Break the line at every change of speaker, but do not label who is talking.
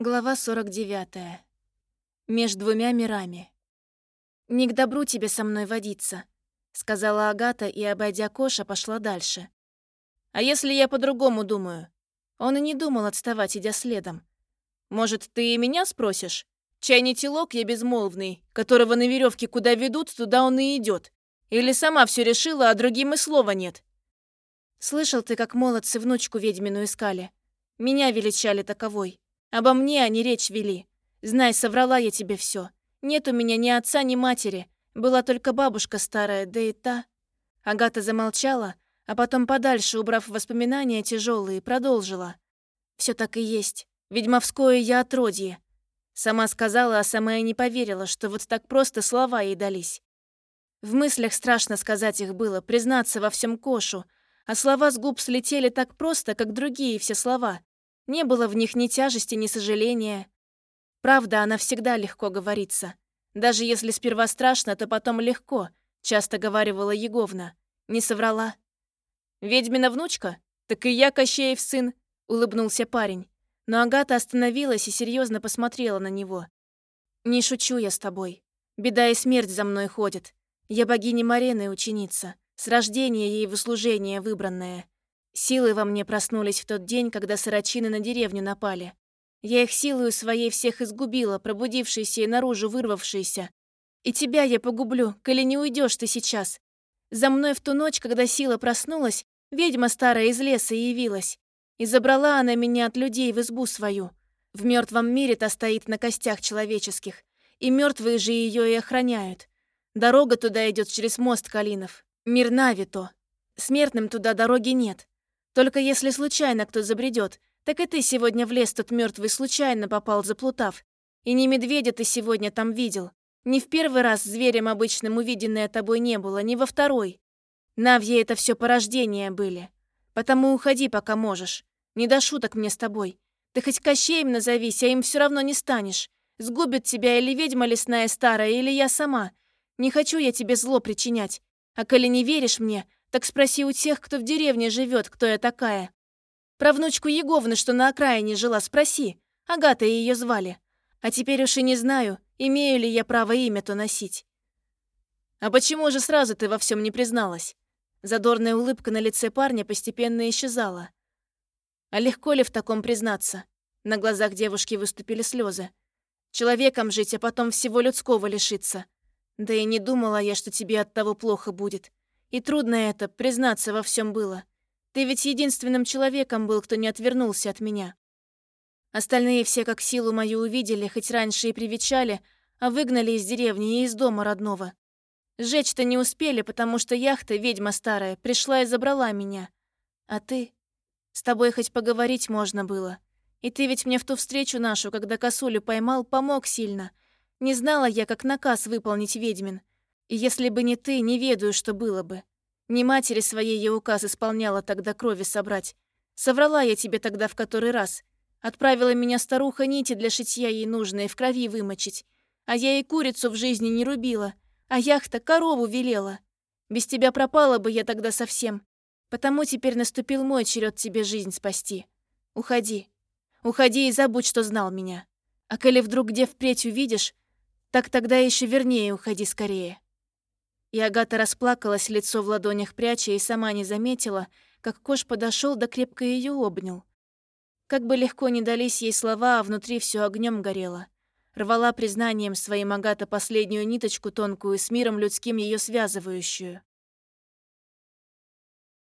Глава 49. Между двумя мирами. «Не к добру тебе со мной водиться», — сказала Агата и, обойдя Коша, пошла дальше. «А если я по-другому думаю?» Он и не думал отставать, идя следом. «Может, ты и меня спросишь? Чай не телок я безмолвный, которого на веревке куда ведут, туда он и идет. Или сама все решила, а другим и слова нет?» «Слышал ты, как молодцы внучку ведьмину искали? Меня величали таковой». Обо мне они речь вели. Знай, соврала я тебе все. Нет у меня ни отца, ни матери. Была только бабушка старая, да и та. Агата замолчала, а потом подальше, убрав воспоминания тяжелые, продолжила. Все так и есть. Ведьмовское я отродье. Сама сказала, а сама и не поверила, что вот так просто слова ей дались. В мыслях страшно сказать их было, признаться во всем кошу, а слова с губ слетели так просто, как другие все слова. Не было в них ни тяжести, ни сожаления. Правда, она всегда легко говорится. Даже если сперва страшно, то потом легко, часто говаривала Еговна. Не соврала. «Ведьмина внучка? Так и я Кощеев сын», — улыбнулся парень. Но Агата остановилась и серьезно посмотрела на него. «Не шучу я с тобой. Беда и смерть за мной ходят. Я богиня Марены ученица, с рождения ей в услужение выбранная. Силы во мне проснулись в тот день, когда сорочины на деревню напали. Я их силою своей всех изгубила, пробудившиеся и наружу вырвавшиеся. И тебя я погублю, коли не уйдешь ты сейчас. За мной в ту ночь, когда сила проснулась, ведьма старая из леса явилась. И забрала она меня от людей в избу свою. В мертвом мире-то стоит на костях человеческих, и мертвые же ее и охраняют. Дорога туда идет через мост Калинов. Мир Навито. Смертным туда дороги нет. Только если случайно кто забредет, так и ты сегодня в лес тот мертвый случайно попал, заплутав. И не медведя ты сегодня там видел. Ни в первый раз зверем обычным увиденное тобой не было, ни во второй. Навье это все порождения были. Потому уходи, пока можешь. Не до шуток мне с тобой. Ты хоть Кощеем назовись, а им все равно не станешь. Сгубит тебя или ведьма лесная старая, или я сама. Не хочу я тебе зло причинять. А коли не веришь мне, так спроси у тех, кто в деревне живет, кто я такая. Про внучку Еговны, что на окраине жила, спроси. Агата ее звали. А теперь уж и не знаю, имею ли я право имя-то носить. А почему же сразу ты во всем не призналась? Задорная улыбка на лице парня постепенно исчезала. А легко ли в таком признаться? На глазах девушки выступили слезы. Человеком жить, а потом всего людского лишиться. Да и не думала я, что тебе от того плохо будет. И трудно это, признаться во всем было. Ты ведь единственным человеком был, кто не отвернулся от меня. Остальные все как силу мою увидели, хоть раньше и привечали, а выгнали из деревни и из дома родного. Сжечь-то не успели, потому что яхта, ведьма старая, пришла и забрала меня. А ты? С тобой хоть поговорить можно было. И ты ведь мне в ту встречу нашу, когда косулю поймал, помог сильно. Не знала я, как наказ выполнить ведьмин. И если бы не ты, не ведаю, что было бы. Не матери своей я указ исполняла тогда крови собрать. Соврала я тебе тогда в который раз. Отправила меня старуха нити для шитья ей нужные в крови вымочить. А я и курицу в жизни не рубила, а яхта корову велела. Без тебя пропала бы я тогда совсем. Потому теперь наступил мой черед тебе жизнь спасти. Уходи. Уходи и забудь, что знал меня. А коли вдруг где впредь увидишь, так тогда еще вернее уходи скорее. И Агата расплакалась, лицо в ладонях пряча, и сама не заметила, как Кош подошел да крепко ее обнял. Как бы легко не дались ей слова, а внутри все огнем горело. Рвала признанием своим Агата последнюю ниточку тонкую с миром людским ее связывающую.